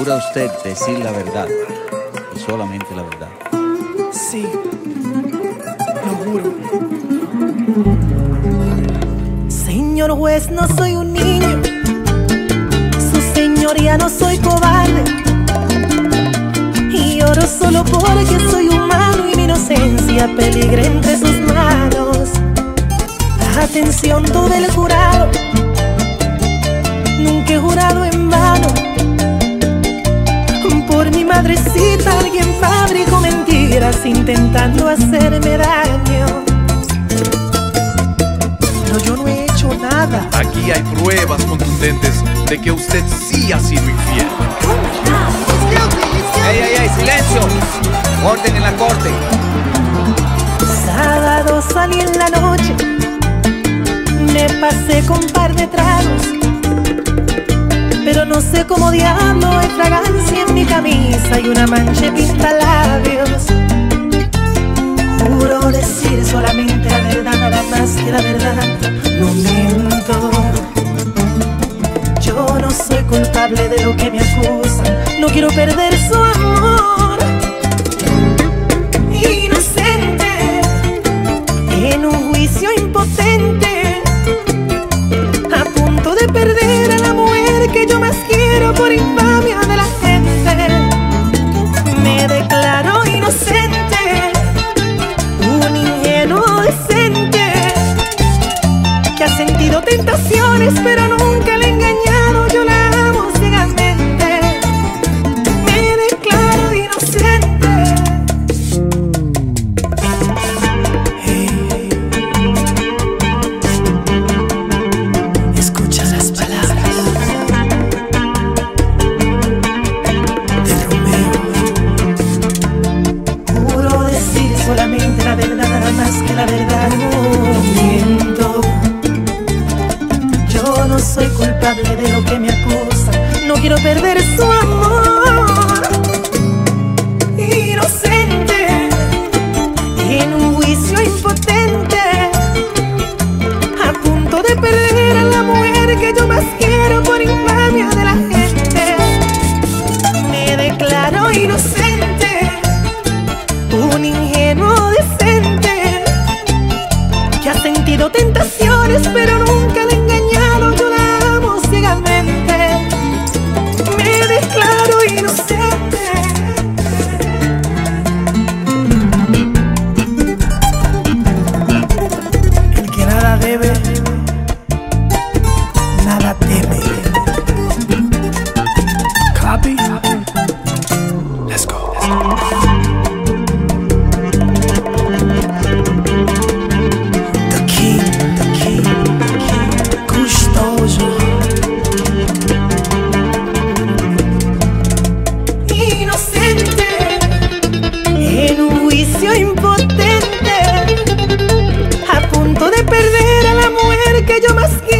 ¿Jura usted decir la verdad y solamente la verdad? Sí, lo juro. Señor juez, no soy un niño. Su señoría no soy cobarde. Y oro solo porque soy humano y mi inocencia peligra entre sus manos. Atención todo el jurado. Intentando hacerme daño. No, yo no he hecho nada. Aquí hay pruebas contundentes de que usted sí ha sido infiel. ¡Ey, ey, ey! ¡Silencio! Orden en la corte. Sábado salí en la noche, me pasé con un par de tragos, pero no sé cómo diablo hay fragancia en mi camisa y una mancha de decir solamente la verdad, nada más que la verdad, no miento. Yo no soy culpable de lo que me acusan, no quiero perder tentaciones pero nunca le he engañado. Yo soy culpable de lo que me acusan No quiero perder su amor. Inocente. En un juicio impotente. A punto de perder a la mujer que yo más quiero Por infamia de la gente. Me declaro inocente. Un ingenuo decente Que ha sentido tentaciones baby. yo más que